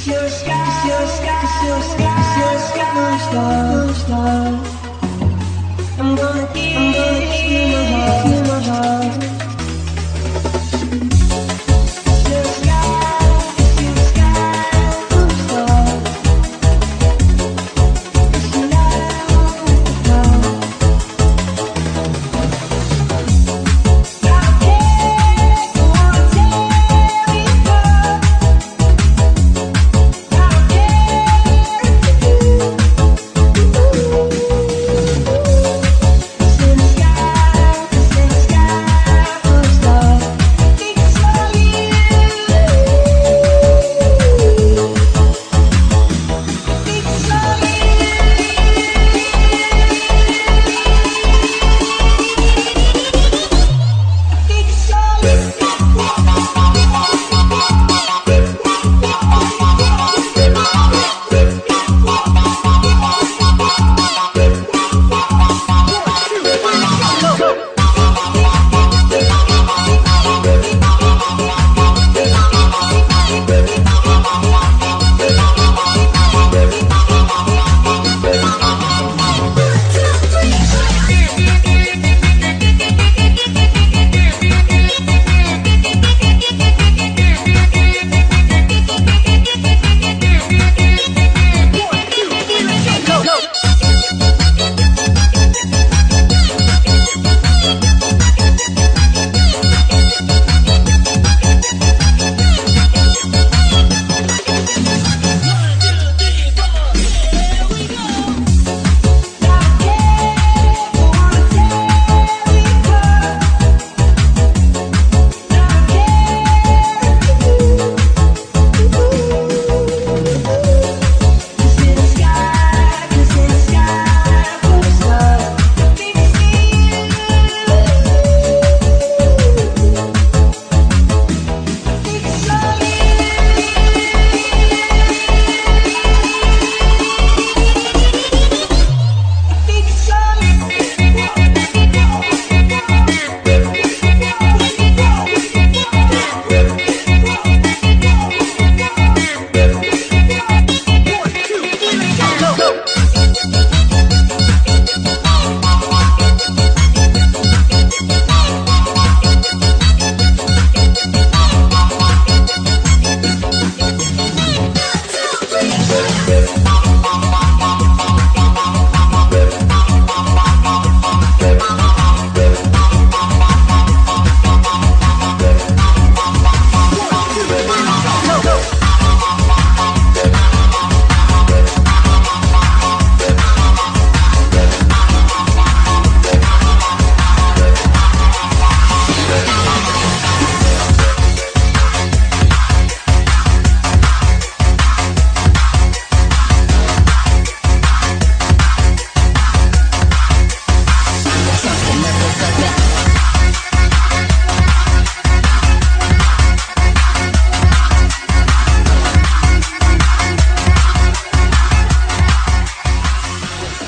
It's your sky, it's your sky, it's your sky, it's your sky, it's your sky.